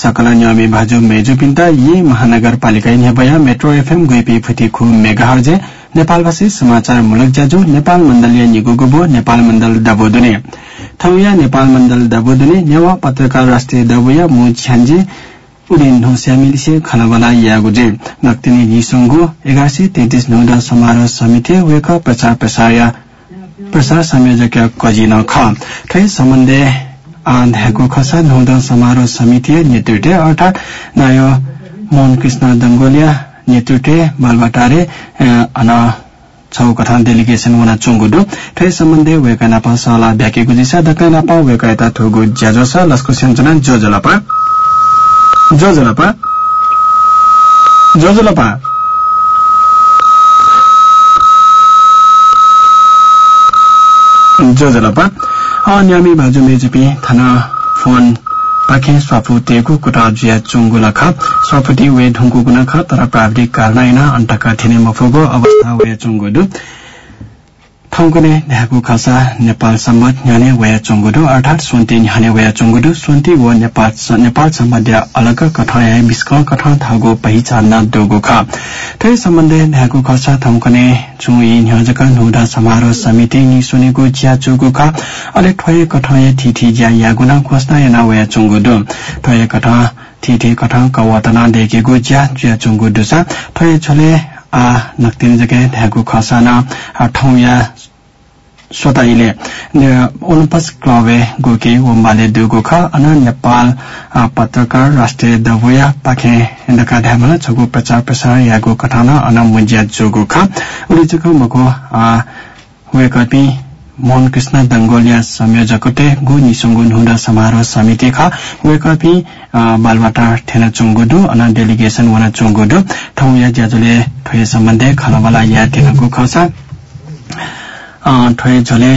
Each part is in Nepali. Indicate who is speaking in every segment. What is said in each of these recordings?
Speaker 1: सकल न्यामी भाजु मेजु पिन्ता यी महानगरपालिका नेबया मेट्रो एफएम गइपी फुटी खु मेगाहर्जे नेपालवासी समाचार मुलक ज्याजु नेपाल मण्डलीय निगुगुबो नेपाल मण्डल दबोदुने। थौया नेपाल मण्डल दबोदुने नेवा पत्रकार राष्ट्रिय दबोया मु छ्यान्जे उदिन ढोस्यामिलिसे खलबला यागुजे। नक्तिनी निसंगु एघारसी तेत्तीस नौदा समारोह समिति वेक प्रचार प्रसार संयोजक कजिन ख। ठै सम्बन्धे आध्याको खसा नौदा समारोह समिति नेतृत्व अर्थात नाय मोहन कृष्ण दंगोलिया नेतृत्व बालबाटारे अन छौ कथा डेलिगेशन वना चोंगुडु। ठै सम्बन्धे वेका नापा सला भ्याके गुजिसा दका नापा वेका यता थोगु ज्याजोस लस्को सेन्चना जो जलपा। जो जलपा। जो जलपा। जो जलपा। अन्यामी भाजु मेजुपी थाना फोन पाखे स्वाफु तेगु कुटा जिया चुङ्गु लख स्वाफुटी वे ढुङ्गु गुनख तर प्राविधिक कारण अन्तका थिने मफुगो अवस्था वे चुङ्गु थौकुने ढ्याकु खसा नेपाल सम्मत न्याने वया चोङ्गुडु अर्थात सोन्ती न्याने वया चोङ्गुडु सोन्ती व नेपाल सम्बन्ध अलग कठाया बिस्क कठा थागो पहिचान दोगो ख तै सम्बन्धे ढ्याकु खसा थौकने चुई न्याजक नुदा समारोह समिति नि सुनेको ज्या चुगु ख अले ठोय कठाया थिथि ज्या यागुना खोस्ता याना वया चोङ्गुडु ठोय कठा थिथि कठा कवतना देखेको ज्या ज्या चोङ्गुडु छ ठोय छोले आ नक्तिन जगे ठाउँ या स्वतैले ओलम्पस क्लबे गोके वम्बाले दुगो ख अन नेपाल पत्रकार राष्ट्रिय दबुया पाखे डका ढ्यामल छगु प्रचार प्रसार यागो कठाना अन मुज्या जोगो ख उली जुगो मगो वेकपी मोहन कृष्ण दंगोलिया संयोजकते गु निसुङ्गु नुडा समारोह समिति ख वेकपी बालबाटा ठेना चुङ्गुडु अन डेलिगेशन वना चुङ्गुडु ठौ या ज्याजुले ठोय सम्बन्धे खलबला या ठेनाको खसा ठोय झोले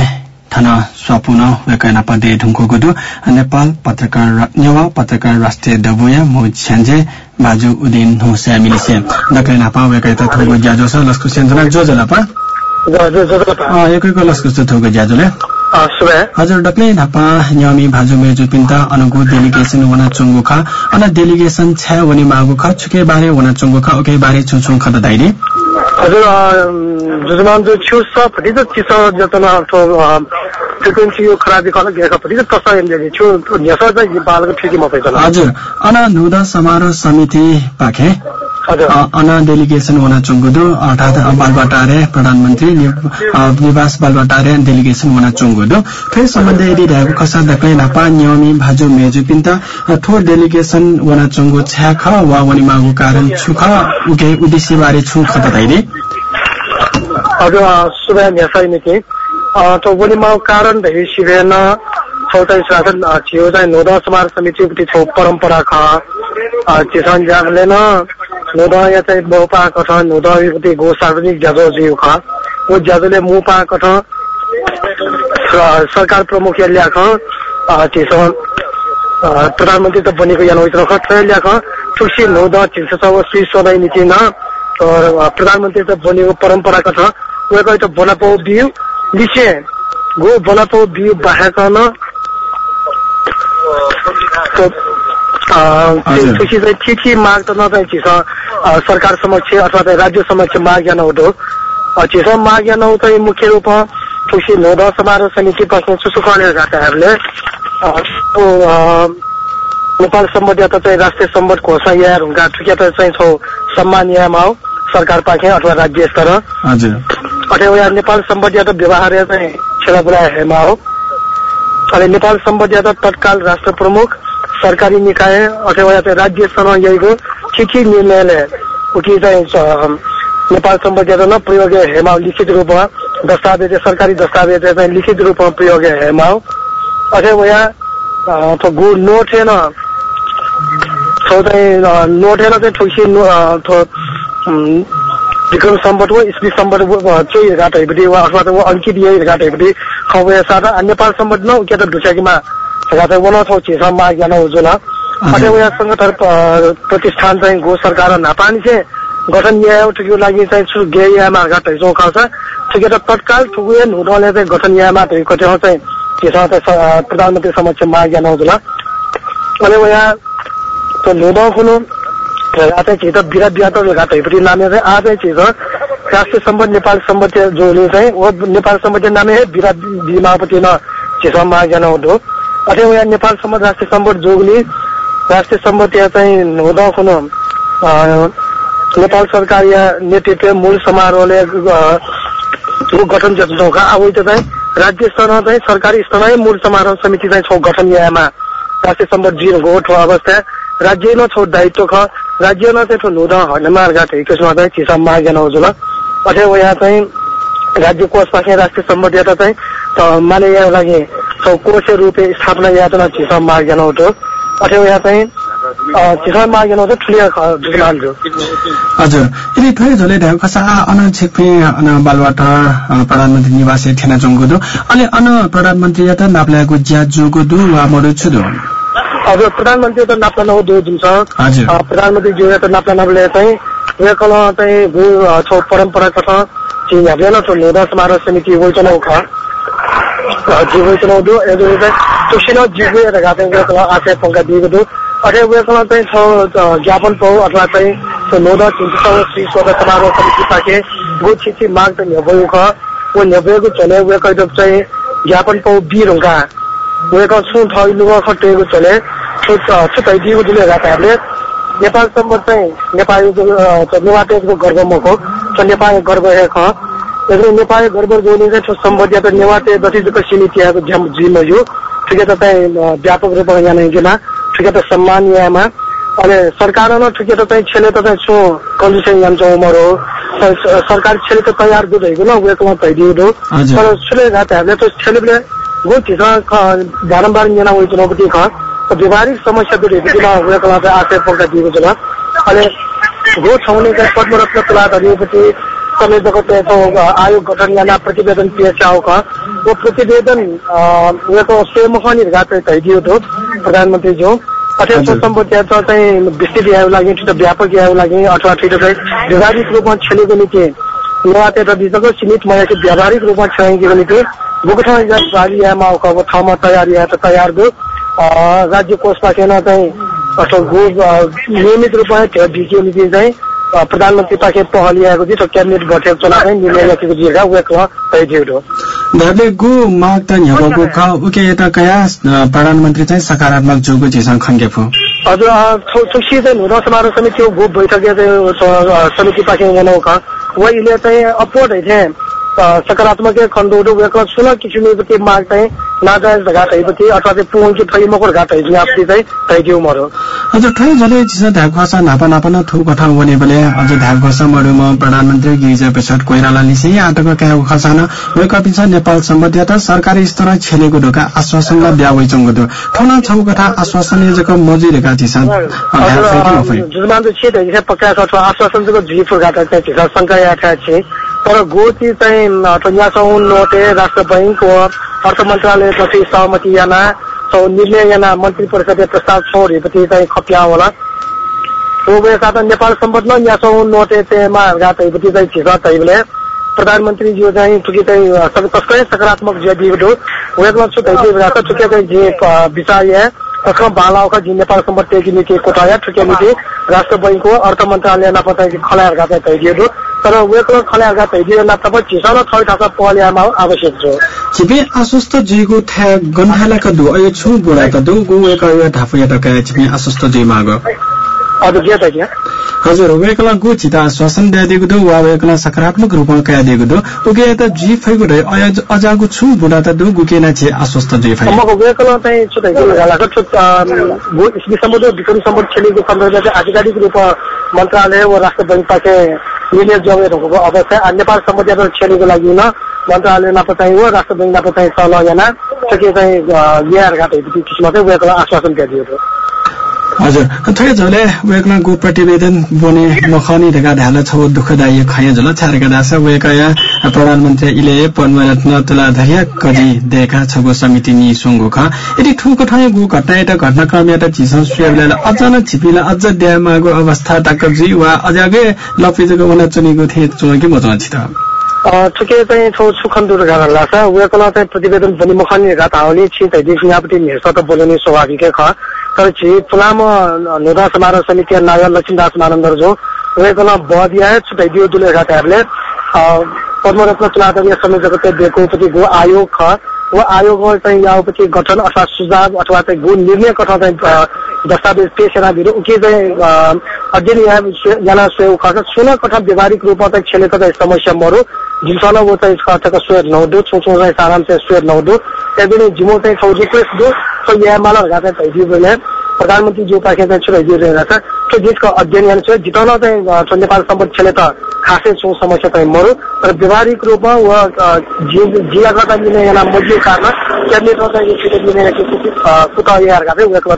Speaker 1: थाना स्वापुन वेकैना पदे ढुङ्को गुडु नेपाल पत्रकार नेवा पत्रकार राष्ट्रिय डबुया मु छ्यान्जे बाजु उदिन हो स्यामिलिसे दकै नापा वेकै त थोगो ज्याजो छ लस्कु सेन्जना जो जलापा एकैको लस्कु थोगो ज्याजोले हजुर डक्लै नापा न्यामी भाजु मेजु पिन्ता अनुगु डेलिगेसन वना चुङ्गु खा अन डेलिगेसन छ्या वनि मागु खा छुके बारे वना चुङ्गु खा ओके बारे छु छु खत दाइले
Speaker 2: हजुर जुजुमान जो छु स फटी त चिस जतना ठो फ्रिक्वेन्सी यो खराबी खल गेका फटी त तसा एमले छु न्यासा चाहिँ बालको ठिकी म पैसा
Speaker 1: हजुर अन नुदा समारोह समिति पाखे। अन डेलिगेसन वना चुङ्गुदु अर्थात बालबाटारे प्रधानमन्त्री निवास बालबाटारे डेलिगेसन वना चुङ्गुदु। फेरि सम्बन्ध यदि ढाको खसा दकै नापा न्यमी भाजु मेजु पिन्ता ठो डेलिगेसन वना चुङ्गु छ्याख वा वनि मागु कारण छुख उके उद्देश्य बारे छु खतैले
Speaker 2: हजुर सुबह न्यासाइ निके तो मागु कारण भए सिबेन छौtai शासन छियो चाहिँ नोदा समाज समिति उति छौ परम्परा ख चिसन जागलेन नोदा चाहिँ बहुपा कठ नोदा उति गो सार्वजनिक ज्याजो जिउ ख वो ज्याजोले मुपा कठ सरकार प्रमुख या ल्याख चिसन प्रधानमन्त्री त बनेको या नोइत्र ट्रय ल्याख ठुसी नोदा चिन्स सब सदाई नीति न प्रधानमन्त्री त बनेको परम्परा कठ वेको त बनापो बिउ लिसे गो बनापो बिउ बाहेकन कृषि चाहिँ ठिक माग त नचाहिँ सरकार समक्ष अथवा चाहिँ राज्य समक्ष माग या नहुँदो चिस माग या नहुँ चाहिँ मुख्य रूपमा खुसी नौद समारोह समिति बस्ने सुसुकाउने घाटाहरूले नेपाल सम्बन्ध या त चाहिँ राष्ट्रिय सम्बन्ध घोषणा या हुँगा ठुकिया त चाहिँ छौ सम्मान यामा हो सरकार पाखे अथवा राज्य स्तर। अथवा नेपाल सम्बन्ध व्यवहार चाहिँ बुलाए हेमा हो अनि नेपाल सम्बन्धी तत्काल राष्ट्र प्रमुख सरकारी निकाय अथवा चाहिँ राज्य स्तरमा यहीको चिठी निर्णयले उठी चाहिँ नेपाल सम्बन्धी न प्रयोग हेमा लिखित रूपमा दस्तावेज सरकारी दस्तावेज चाहिँ लिखित रूपमा प्रयोग हेमा हो अथवा यहाँ गु नोटेन चाहिँ नोटेन चाहिँ ठुसी विक्रम सम्बत हो स्पी सम्बत चाहिँ घाट हेपट्टि वा अथवा अङ्कित यही घाट हेपट्टि खबे सादा नेपाल सम्बत न के त ढुसाकीमा घाट वन छौ छिस माग जान उजुल अझै उया संगठन प्रतिष्ठान चाहिँ गो सरकार नापानी छे गठन न्याय ठुक्यो लागि चाहिँ छु गे यामा घाट हिजो खाउँछ ठिकै त तत्काल ठुकुए हुनले चाहिँ गठन न्यायमा कति चाहिँ छिस प्रधानमन्त्री समक्ष माग जान उजुल अनि उया तो लोदा हुनु आता चाहिँ बिराट बिराट घाटैपट्टि नामे चाहिँ आज चाहिँ राष्ट्रिय सम्बन्ध नेपाल सम्बन्ध जोले चाहिँ वो नेपाल सम्बन्ध नामे है विराट बिमापति न चिसो मागेन हो। अथवा यहाँ नेपाल सम्बन्ध राष्ट्रिय सम्बन्ध जोगली राष्ट्रिय सम्बन्ध यहाँ चाहिँ हुँदा हुनु नेपाल सरकार या नेतृत्व मूल समारोहले गठन का अब त्यो चाहिँ राज्य स्तरमा चाहिँ सरकारी स्तरमै मूल समारोह समिति चाहिँ छौ गठन यामा राष्ट्रिय सम्बन्ध जिरोको ठो अवस्था। राज्य छौ दायित्व ख। राज्य न चाहिँ ठो नुद हनमार गाठ त्यसमा चाहिँ चिसा मागेन हजुर अथवा यहाँ चाहिँ राज्य कोष राष्ट्रिय सम्बन्ध यता चाहिँ माने यहाँ लागि कोष रूपे स्थापना यातना चिसा हो अथवा यहाँ चाहिँ
Speaker 1: हजुर। यदि थोरै झोले खसा अन छिक्पी अन बालबाट प्रधानमन्त्री निवास ठेना दो अनि अन प्रधानमन्त्री यता नाप्लाको ज्या दु वा मरु दो
Speaker 2: हजुर प्रधानमन्त्री त नाप्ला नौ दो जुन छ प्रधानमन्त्री जो त नाप्ला नबले चाहिँ वेकल चाहिँ भू छौ परम्परागत चाहिँ यहाँ छ लोधा समारोह समिति वैचनौ ख। जी वैचनौ दो एदो चाहिँ तुसिनो जिगु एता गाते वेकल आशय पंका दिएको दो अरे उयोसँग चाहिँ छ ज्ञापन पाउ अथवा चाहिँ नोद चिन्तिसँग श्री स्वत समारोह समिति पाके। गो छिछि माग त न्यभयो ख। वो न्यभएको चले उयोको चाहिँ ज्ञापन पाउ बिर हुँका उयोको छु थ लुगा खटेको चले। छु तैदिएको दुले घाटाहरूले नेपालसम्म चाहिँ नेपाली नेवाटेको गर्वमको छ नेपाली गर्व हे। ख यसले नेपाली गर्व जोनी चाहिँ सम्बन्धित त नेवाटे दति दुःख सीमित जिम यो। ठिकै तपाईँ व्यापक रूपमा यहाँ गेला ठिकै त सम्मान यहाँमा। अनि सरकार न ठिकै त चाहिँ छेले त चाहिँ छु कन्डिसन जान्छ उमर हो। सरकार छेले त तयार दु रहेको न उयोकोमा भइदियो तर छुले घाटाहरूले त छेले गो चिज बारम्बार यहाँ चुनौती व्यवहारिक समस्या उयोकोमा चाहिँ आशय पक्का दिएको छ अनि गो छाउने पद्मरत्न तुलाधरीपट्टि संयोजक आयोग गठन याना प्रतिवेदन पेश का वो प्रतिवेदन उनीहरूको स्वयं घाट तैदियो थियो प्रधानमन्त्री जो। अथवा सम्पत्ति चाहिँ विस्तृत याको लागि छिटो व्यापक याको लागि अथवा छिटो चाहिँ व्यावहारिक रूपमा छेलेको निम्ति नवाते र बिचको सीमित महिलाको व्यावहारिक रूपमा छेकेको निम्ति बुकठाउँ यामा ठाउँमा तयार या त तयार दो। राज्य कोषमा चाहिँ अथवा नियमित रूपमा भिजियो निम्ति चाहिँ प्रधानमन्त्री पाखे पहल ल्याएको थियो क्याबिनेट गठेको चुनाव निर्णय राखेको जिएका वेकमा तैदियो
Speaker 1: धरले गु माग त न्याको ख उके यता कया प्रधानमन्त्री चाहिँ सकारात्मक जोगो जेसँग खङ्गेफो
Speaker 2: हजुर थुक्सी चाहिँ हुन समारोह समिति गो बैठक समिति पाखे ख वहिले चाहिँ अपोर्ट है सकारात्मक खण्डहरू वेक सुन किसिमको माग चाहिँ नाजायज घाट हैपति अथवा चाहिँ पुंगी थै मकर घाट है आपसी चाहिँ तैदिउ मरो
Speaker 1: हजुर ठै जले जिस ढाक भाषा नापा नापा न थु कथा बने बले अझ ढाक भाषा मरु म प्रधानमन्त्री गिरिजा पेसट कोइराला लिसे आटक क्या खसान वे कपिन्छ नेपाल सम्बन्धी त सरकारी स्तर छेलेको ढोका आश्वासन ब्या वइ चंगो दो ठना छौ कथा आश्वासन जक मजि रेखा छिसा
Speaker 2: जुमान छ दै पक्का अथवा आश्वासन जक जिफो घाट चाहिँ शंका या छ। तर गोची चाहिँ टन्यासौँ नोटे राष्ट्र बैङ्क अर्थ मन्त्रालयपछि सहमति याना निर्णय याना मन्त्री परिषदले प्रस्ताव छोडेपछि चाहिँ खप्या होला। तो साथ नेपाल सम्बन्ध न्यासौँ नोटे तेमा गातैपछि चाहिँ छिस तैले प्रधानमन्त्री जो चाहिँ चुकी चाहिँ तस्कै सकारात्मक जे दिएको वेगमा छु तै चुके चाहिँ जे विषय तस्मा बालाओका जी नेपाल सम्बन्ध टेकी नीति कोटाया ठुके नीति राष्ट्र बैङ्कको अर्थ मन्त्रालयमा पताइ खलाएर गाता तैदिएको तर वेकल खलाएर गाता तैदियो तब चिसन थै ठासा पहलियामा आवश्यक छ।
Speaker 1: छिपे आश्वस्त जीको था गन्हालाका दु अय छु त दु गु एक ढाफु या त छिपे आश्वस्त जी माग। हजुर वेकला गु छिता आश्वासन दिएको दो वा वेकला सकारात्मक रूपमा कया दिएको दो। उके त जी फैगु रे अजागु छु बुढा त दु गुकेना छे आश्वस्त जी फै
Speaker 2: मको वेकला चाहिँ छु तै गला छु गु इसमी समुद्र विक्रम समुद्र छेलीको सन्दर्भमा आधिकारिक रूपमा मन्त्रालय वा राष्ट्र बैंक पाके निर्णय जगेहरूको अवस्था नेपाल समुदाय छेलीको लागि न मन्त्रालय नपचाइ हो राष्ट्र बैंक नपचाइ सल याना के चाहिँ यहाँ घाट किसिममा चाहिँ वेकला आश्वासन दिएको
Speaker 1: हजुर। थोरै झोले वेकमा गु प्रतिवेदन बने मखनी ढेका ढाला छ दुःखदायी खय झोल छारेका दास वेकया प्रधानमन्त्री इले पद्मरत्न तुला धरिया कजी देखा छगो समिति नि सुंगु ख यदि ठुको ठाउँ गु घटना एउटा घटनाक्रम एउटा चिज सुयबले अचानक छिपिला अझ द्यामागो अवस्था ताकजी वा अझागे लपिजको उना चुनेको थिए चुनकी मचाउँछ त।
Speaker 2: ठुके चाहिँ छौ सुखन्दुर गाना लाग्छ। उयोकोला चाहिँ प्रतिवेदन पनि मखनी घात हाउने छि त देखि यहाँपट्टि हेर्छ त बोल्ने स्वाभाविकै ख। तर चुनाव नेता समारोह समिति नागर लक्ष्मीदास मानन्दर जो उनीहरूकोलाई बदिया छुट्याइदियो दुले घाटाहरूले पद्मरत्न चुनाव संयोजक दिएको गो आयोग ख व आयोगमा चाहिँ यापछि गठन अथवा सुझाव अथवा चाहिँ गु निर्णय कथा चाहिँ दस्तावेज पेश भित्र उके चाहिँ अध्ययन यहाँ स्वयं व्यावहारिक रूपमा चाहिँ छेलेको चाहिँ समस्या मरु। वो चाहिँ खर्चको स्वेर नहुदो छोचो चाहिँ साराम चाहिँ स्वेर नहुदो त्यहाँदेखि जिमो चाहिँ रिक्वेस्ट दो। तो यहाँ माला चाहिँ भइदियो प्रधानमन्त्री जो पाखे चाहिँ छुट्याइदिइरहेको छ त्यो जितको अध्ययन यहाँ छ जिताउन चाहिँ नेपाल सम्पद छेले त खासै छौँ समस्या चाहिँ मरु। तर व्यावहारिक रूपमा वा गर्दा लिने यहाँ मजबुत कारण क्याबिनेटमा चाहिँ यो छिटो लिने कुत यार गाते उयोको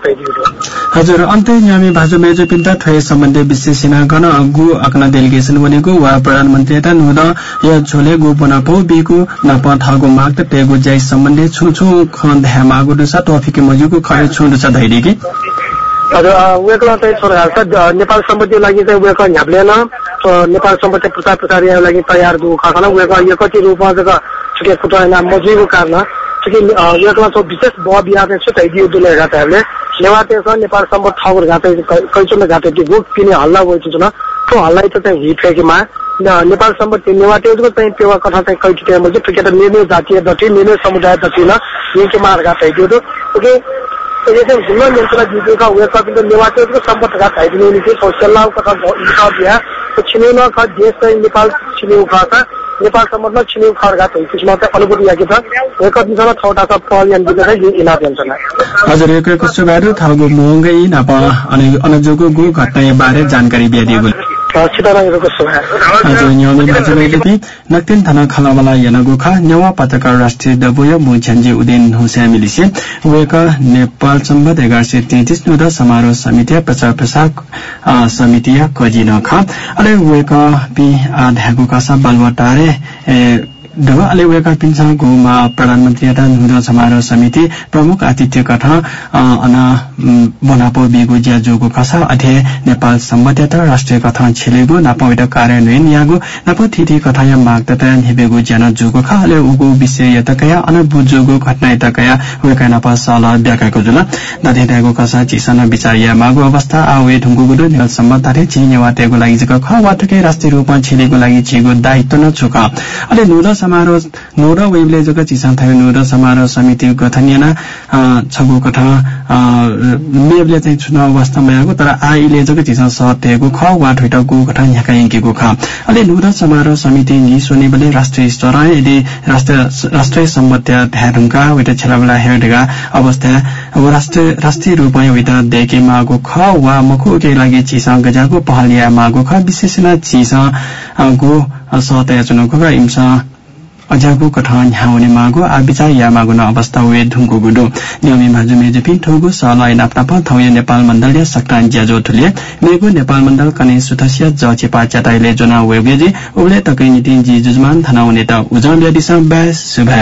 Speaker 1: हजुर अन्त्य न्यामी भाजु मेजो पिन्ता थय सम्बन्धी विशेषना गण गु अक्न डेलिगेसन बनेको वा प्रधानमन्त्री त नुद या झोले गु पौ बिगु नप थगु माग तेगु ज्याइ सम्बन्धी छु छु खन ध्या मागु दुसा टफिके मजुको खय छु दुसा धैडिके
Speaker 2: हजुर उयोको चाहिँ छोरा नेपाल सम्पत्तिको लागि चाहिँ उयोको झ्याप्लेन नेपाल सम्पत्ति प्रचार प्रसार लागि तयार खाना उयोको यो कति रूपमा चाहिँ छुट्टै खुट्टा मजुरीको कारण। चूँकि उयोको चाहिँ विशेष ब बिहा चाहिँ छुट्टै दियो दुले घाटाहरूले नेवाते छ नेपाल सम्पत्ति ठाउँ घाटे कैचुन घाटे त्यो किने हल्ला गएको न त्यो हल्ला चाहिँ हिफेकीमा नेपाल सम्पत्ति नेवाटेको चाहिँ पेवा कथा चाहिँ कैटी म्हणजे ठिकै निर्णय जातीय दटी निर्णय समुदाय दटी न यिनके मार्ग ओके येथे जुना नेमकला जीविका उयका बिंदु निवासियों संपत का ताइदिने निके सोशल कथा इसा दिया तो छिनेन का देश चाहिँ नेपाल छिने उखाका नेपाल सम्बन्धमा चाहिँ त्यसमा चाहिँ अनुभूति छ एक छवटा छ पल यान पेन्सन
Speaker 1: हजुर एक थालगो मोंगै नप अनि गु घटना बारे जानकारी दिएको नक्तेन थाना खलावाला यनगोखा नेवा पत्रकार राष्ट्रिय दबोय मुझ्यान्जी उदेन हुस्या मिलिसे वेका नेपाल सम्बत एघार सय तेत्तिस नुद समारोह समिति प्रचार प्रसार समिति कजिन खा अले वेका पि आध्यागोका सा बालवटारे ढ अलेवेका पिन्छा गुमा प्रधानमन्त्री नुद समारोह समिति प्रमुख आतिथ्य कथा अन बनापो बिगु ज्या जोगु कसा अथे नेपाल सम्बद्ध राष्ट्रिय कथा छिलेगु नापवेट कार्यान्वयन यागु नाप कथा या माग तथा निबेगु ज्यान जोगु अले उगु विषय यतकया अन बुजोगु घटना यतकया वेका नाप साल ब्याकाको जुल। दागु कसा चिसन विचार या मागु अवस्था आवे ढुङ्गु गुडु नेपाल सम्बद्ध थे चिने वातेगु लागि जक ख वातके राष्ट्रिय रूपमा छिलेगु लागि छिगु दायित्व न छुक अले नुद समारोह नुर वेबले जक चिसन थायो नुर समारोह समिति गठन याना छगु कथा मेबले चाहिँ चुनाव अवस्थामा आएको तर आइले जग चिसन सत्यको ख वा ठुटको कथा यहाँका यङ्केको ख। अहिले नुर समारोह समिति नि बले राष्ट्रिय स्तर यदि राष्ट्रिय सम्बद्ध ध्याढुङ्का वेटा छेलाबला हेर्डेगा अवस्था अब राष्ट्रिय राष्ट्रिय रूपमा वेटा देखे मागो ख वा मखु के लागि चिसा गजाको पहलिया मागो ख विशेषण चिसा गो सतया चुनावको इम्सा अजागु कठान ह्याउने मागो आ बिचार या मागो न अवस्था वे ढुङ्गो गुडो। नियमी भाजु मेजपि ठोगु सलाई नाप्नाप थौय नेपाल मण्डल सक्तान ज्याजो ठुले मेगु नेपाल मण्डल कने सुथसिया ज चेपा च्याताइले जोना वेबेजे उले तकै नीति जी जुजमान थनाउने त उजम ब्यादिसा बास सुभा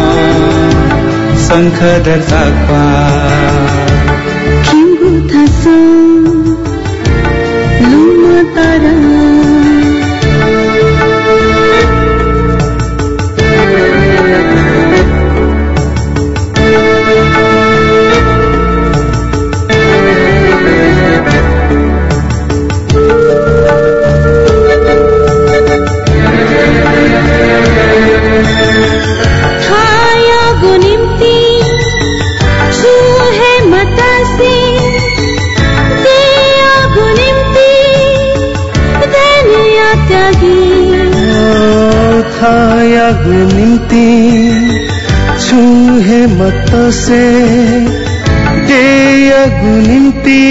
Speaker 3: शङ्ख दर्शाक्वा
Speaker 4: किङ्गु थासा लुमा तारा
Speaker 3: से देयगु निम्ति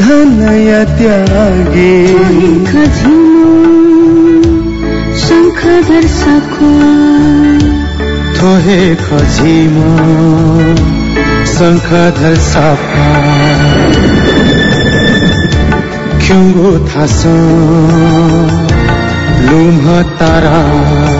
Speaker 3: धनया त्यागे।
Speaker 4: खजिनो शङ्खधर सखो
Speaker 3: थोहे खजिमा शङ्खधर साफा ख्युङ्गो थास? लुम्ह तारा।